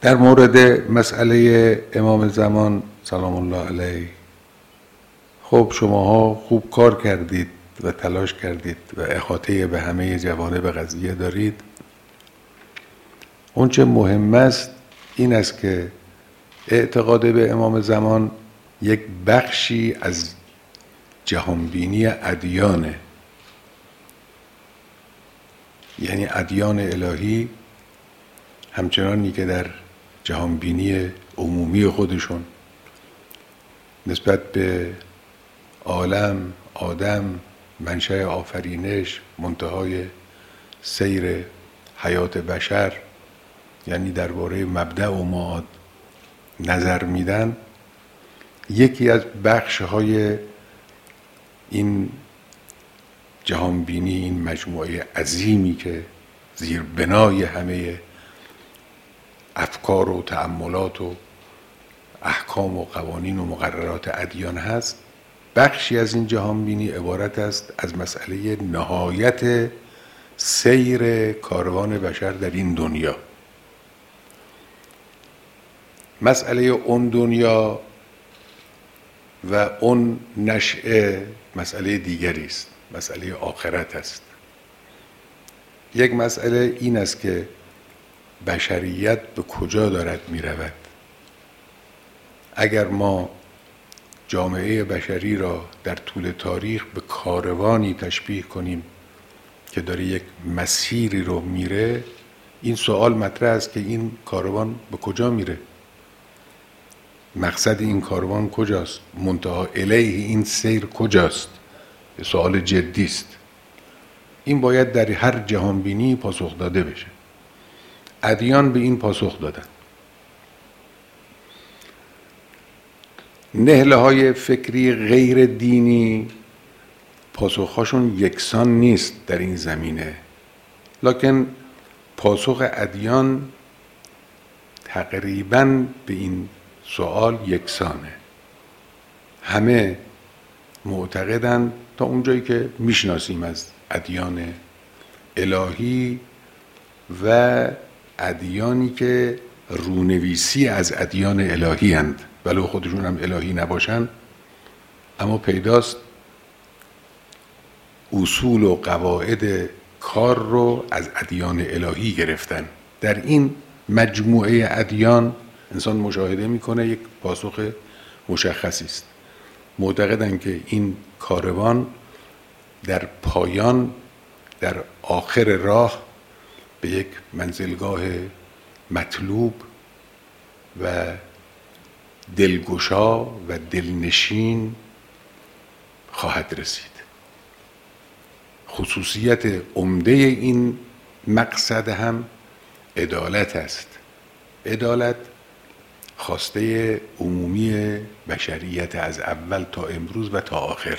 در مورد مسئله امام زمان سلام الله علیه. خب شماها خوب کار کردید و تلاش کردید و احاطه به همه جوانب قضیه دارید. اونچه مهم است این است که اعتقاد به امام زمان یک بخشی از جهانبینی ادیانه. یعنی ادیان الهی همچنانی که در جهانبینی عمومی خودشون. نسبت به عالم آدم منشأ آفرینش منتهای سیر حیات بشر یعنی درباره مبدع و معاد نظر میدن یکی از بخش های این جهانبینی این مجموعه عظیمی که زیر بنای همه افکار و تعملات و احکام و قوانین و مقررات ادیان هست بخشی از این جهانبینی عبارت است از مسئله نهایت سیر کاروان بشر در این دنیا. مسئله اون دنیا و اون نشعه مسئله دیگری است مسئله آخرت است. یک مسئله این است که بشریت به کجا دارد می رود اگر ما جامعه بشری را در طول تاریخ به کاروانی تشبیه کنیم که داره یک مسیری رو میره این سوال مطرح است که این کاروان به کجا میره؟ مقصد این کاروان کجاست؟ منتها الیه این سیر کجاست؟ سوال جدی است. این باید در هر جهانبینی پاسخ داده بشه. ادیان به این پاسخ دادن. نهله های فکری غیر دینی پاسخهاشون یکسان نیست در این زمینه. لکن پاسخ ادیان تقریبا به این سوال یکسانه. همه معتقدند تا اونجایی که می‌شناسیم از ادیان الهی و ادیانی که رونویسی از ادیان الهی هند ولو خودشون هم الهی نباشن اما پیداست اصول و قواعد کار رو از ادیان الهی گرفتن. در این مجموعه ادیان انسان مشاهده می‌کنه یک پاسخ مشخصی است. معتقدن که این کاروان در پایان در آخر راه به یک منزلگاه مطلوب و دلگشا و دلنشین خواهد رسید. خصوصیت عمده این مقصد هم عدالت است. عدالت خواسته عمومی بشریت از اول تا امروز و تا آخر.